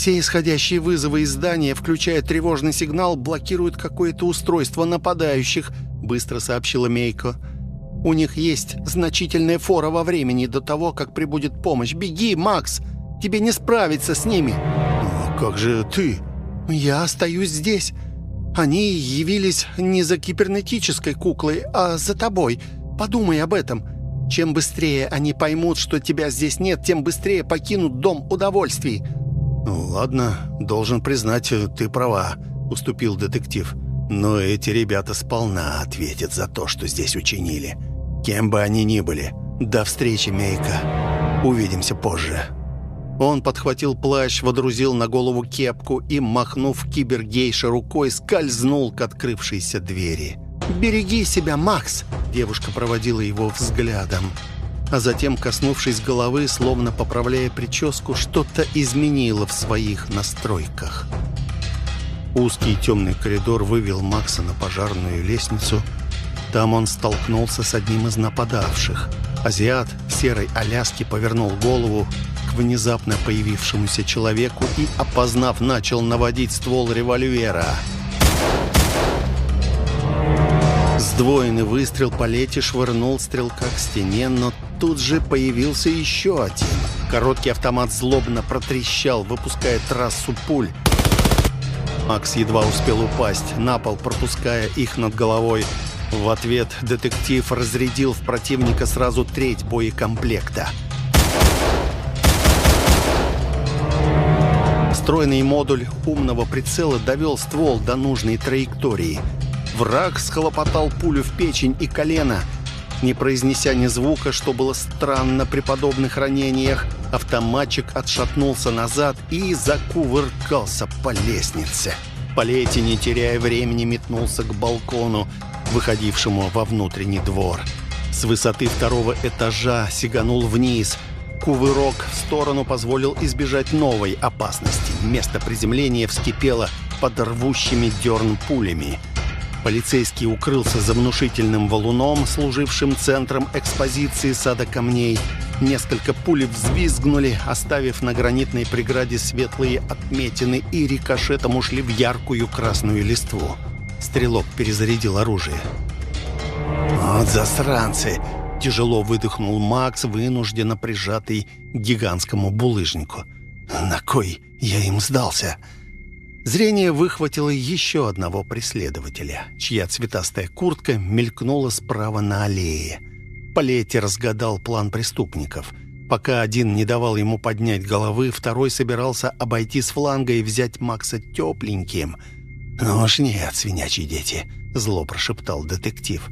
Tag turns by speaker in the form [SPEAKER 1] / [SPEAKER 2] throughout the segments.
[SPEAKER 1] Все исходящие вызовы из здания, включая тревожный сигнал, блокируют какое-то устройство нападающих», — быстро сообщила Мейко. «У них есть значительная фора во времени до того, как прибудет помощь. Беги, Макс! Тебе не справиться с ними!»
[SPEAKER 2] «А как же ты?»
[SPEAKER 1] «Я остаюсь здесь. Они явились не за кибернетической куклой, а за тобой. Подумай об этом. Чем быстрее они поймут, что тебя здесь нет, тем быстрее покинут дом удовольствий».
[SPEAKER 2] «Ну ладно, должен признать, ты права», — уступил детектив. «Но эти ребята сполна ответят за то, что здесь учинили. Кем бы они ни были. До встречи, Мейка. Увидимся позже».
[SPEAKER 1] Он подхватил плащ, водрузил на голову кепку и, махнув кибергейше рукой, скользнул к открывшейся двери. «Береги себя, Макс!» Девушка проводила его взглядом. А затем, коснувшись головы, словно поправляя прическу, что-то изменила в своих настройках. Узкий темный коридор вывел Макса на пожарную лестницу. Там он столкнулся с одним из нападавших. Азиат в серой Аляске повернул голову, к внезапно появившемуся человеку и, опознав, начал наводить ствол револьвера. Сдвоенный выстрел по лете швырнул стрелка к стене, но тут же появился еще один. Короткий автомат злобно протрещал, выпуская трассу пуль. Макс едва успел упасть, на пол пропуская их над головой. В ответ детектив разрядил в противника сразу треть боекомплекта. Встроенный модуль умного прицела довел ствол до нужной траектории. Враг схлопотал пулю в печень и колено. Не произнеся ни звука, что было странно при подобных ранениях, автоматчик отшатнулся назад и закувыркался по лестнице. Палетти, не теряя времени, метнулся к балкону, выходившему во внутренний двор. С высоты второго этажа сиганул вниз – Кувырок в сторону позволил избежать новой опасности. Место приземления вскипело под рвущими дерн пулями. Полицейский укрылся за внушительным валуном, служившим центром экспозиции сада камней. Несколько пуль взвизгнули, оставив на гранитной преграде светлые отметины и рикошетом ушли в яркую красную листву. Стрелок перезарядил оружие.
[SPEAKER 2] «Вот засранцы!»
[SPEAKER 1] Тяжело выдохнул Макс, вынужденно прижатый к гигантскому булыжнику. «На кой я им сдался?» Зрение выхватило еще одного преследователя, чья цветастая куртка мелькнула справа на аллее. Палетти разгадал план преступников. Пока один не давал ему поднять головы, второй собирался обойти с фланга и взять Макса тепленьким. «Ну уж нет, свинячьи дети», — зло прошептал детектив.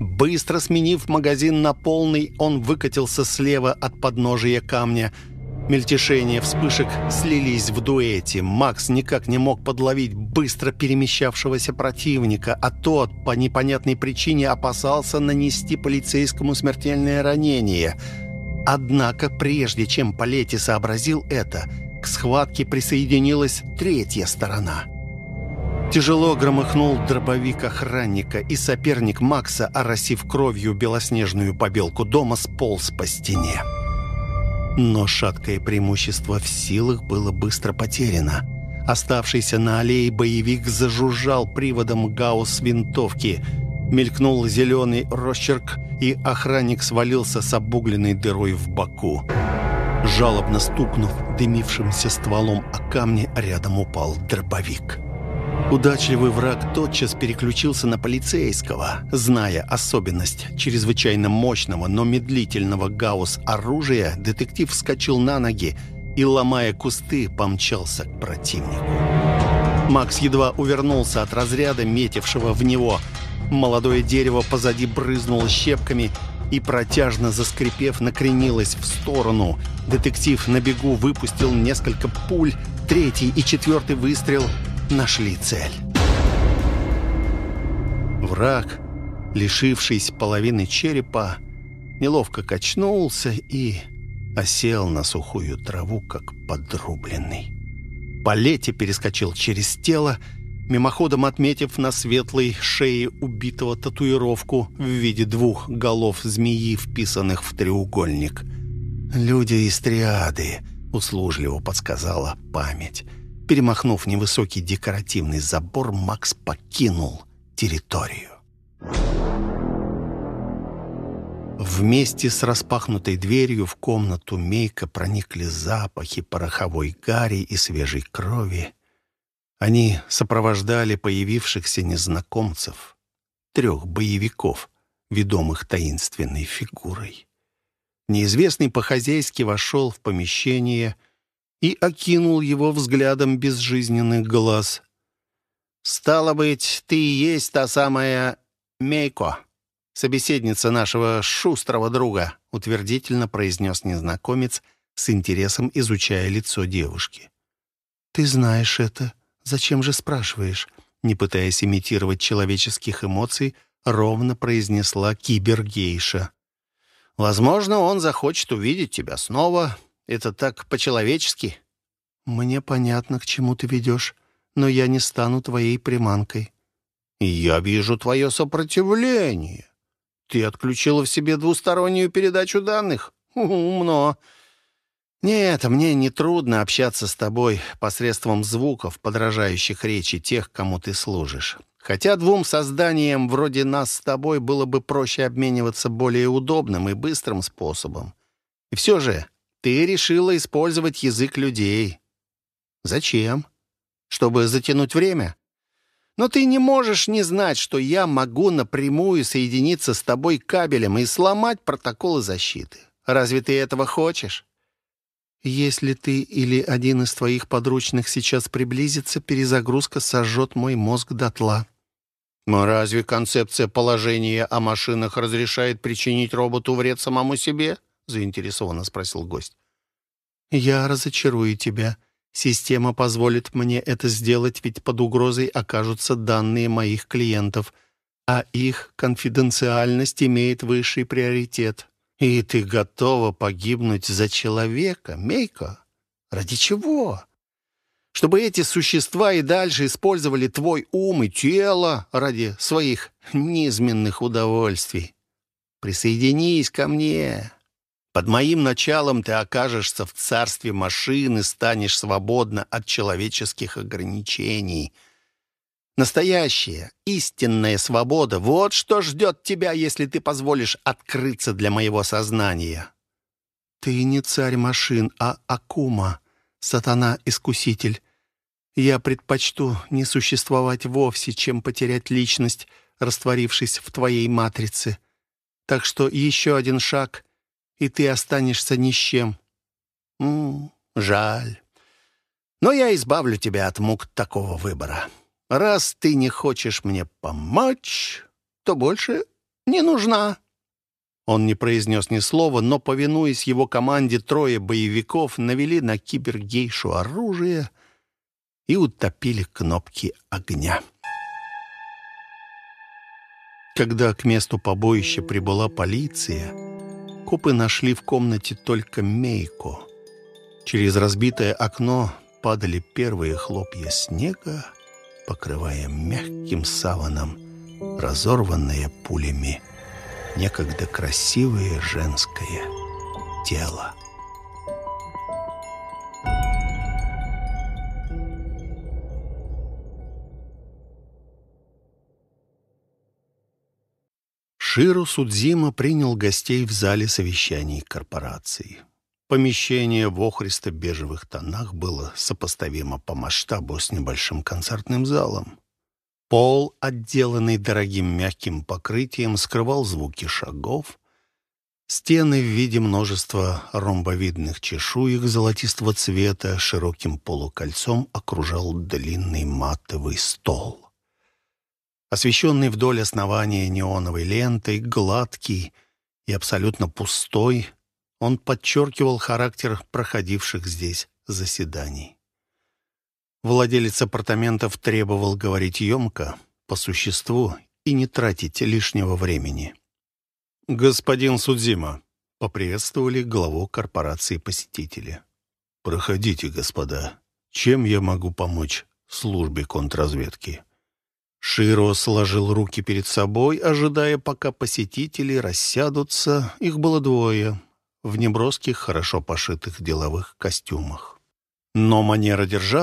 [SPEAKER 1] Быстро сменив магазин на полный, он выкатился слева от подножия камня. Мельтешение вспышек слились в дуэте. Макс никак не мог подловить быстро перемещавшегося противника, а тот по непонятной причине опасался нанести полицейскому смертельное ранение. Однако, прежде чем Палетти сообразил это, к схватке присоединилась третья сторона — Тяжело громыхнул дробовик охранника, и соперник Макса, оросив кровью белоснежную побелку дома, сполз по стене. Но шаткое преимущество в силах было быстро потеряно. Оставшийся на аллее боевик зажужжал приводом гаусс винтовки. Мелькнул зеленый росчерк, и охранник свалился с обугленной дырой в боку. Жалобно стукнув дымившимся стволом о камни, рядом упал дробовик. Удачливый враг тотчас переключился на полицейского, зная особенность чрезвычайно мощного, но медлительного гаусс оружия, детектив вскочил на ноги и, ломая кусты, помчался к противнику. Макс едва увернулся от разряда, метившего в него. Молодое дерево позади брызнуло щепками и, протяжно заскрипев, накренилось в сторону. Детектив на бегу выпустил несколько пуль, третий и четвертый выстрел – нашли цель. Враг, лишившись половины черепа, неловко качнулся и осел на сухую траву, как подрубленный. Палетти перескочил через тело, мимоходом отметив на светлой шее убитого татуировку в виде двух голов змеи, вписанных в треугольник. «Люди из триады», услужливо подсказала память. Перемахнув невысокий декоративный забор, Макс покинул территорию. Вместе с распахнутой дверью в комнату Мейка проникли запахи пороховой гари и свежей крови. Они сопровождали появившихся незнакомцев, трех боевиков, ведомых таинственной фигурой. Неизвестный по-хозяйски вошел в помещение и окинул его взглядом безжизненных глаз. «Стало быть, ты и есть та самая Мейко, собеседница нашего шустрого друга», утвердительно произнес незнакомец, с интересом изучая лицо девушки. «Ты знаешь это. Зачем же спрашиваешь?» Не пытаясь имитировать человеческих эмоций, ровно произнесла кибергейша. «Возможно, он захочет увидеть тебя снова. Это так по-человечески». «Мне понятно, к чему ты ведешь, но я не стану твоей приманкой». «Я вижу твое сопротивление. Ты отключила в себе двустороннюю передачу данных? Умно. Нет, мне не трудно общаться с тобой посредством звуков, подражающих речи тех, кому ты служишь. Хотя двум созданиям вроде нас с тобой было бы проще обмениваться более удобным и быстрым способом. И все же ты решила использовать язык людей. Зачем? Чтобы затянуть время? Но ты не можешь не знать, что я могу напрямую соединиться с тобой кабелем и сломать протоколы защиты. Разве ты этого хочешь? Если ты или один из твоих подручных сейчас приблизится, перезагрузка сожжет мой мозг дотла. Но разве концепция положения о машинах разрешает причинить роботу вред самому себе? Заинтересованно спросил гость. Я разочарую тебя. Система позволит мне это сделать, ведь под угрозой окажутся данные моих клиентов, а их конфиденциальность имеет высший приоритет. И ты готова погибнуть за человека, Мейка? Ради чего? Чтобы эти существа и дальше использовали твой ум и тело ради своих низменных удовольствий. Присоединись ко мне. Под моим началом ты окажешься в царстве машин и станешь свободна от человеческих ограничений. Настоящая, истинная свобода — вот что ждет тебя, если ты позволишь открыться для моего сознания. Ты не царь машин, а Акума, сатана-искуситель. Я предпочту не существовать вовсе, чем потерять личность, растворившись в твоей матрице. Так что еще один шаг — и ты останешься ни с чем. М -м, жаль. Но я избавлю тебя от мук такого выбора. Раз ты не хочешь мне помочь, то больше не нужна». Он не произнес ни слова, но, повинуясь его команде, трое боевиков навели на кибергейшу оружие и утопили кнопки огня. Когда к месту побоища прибыла полиция, Копы нашли в комнате только Мейко. Через разбитое окно падали первые хлопья снега, покрывая мягким саваном разорванное пулями некогда красивое женское тело. Широ Судзима принял гостей в зале совещаний корпорации. Помещение в охристо-бежевых тонах было сопоставимо по масштабу с небольшим концертным залом. Пол, отделанный дорогим мягким покрытием, скрывал звуки шагов. Стены в виде множества ромбовидных чешуек золотистого цвета широким полукольцом окружал длинный матовый стол освещенный вдоль основания неоновой лентой, гладкий и абсолютно пустой, он подчеркивал характер проходивших здесь заседаний. Владелец апартаментов требовал говорить емко, по существу и не тратить лишнего времени. «Господин Судзима», — поприветствовали главу корпорации посетители. «Проходите, господа. Чем я могу помочь службе контрразведки?» Широ сложил руки перед собой, ожидая, пока посетители рассядутся. Их было двое. в неброских, хорошо пошитых деловых костюмах. Но манера держаться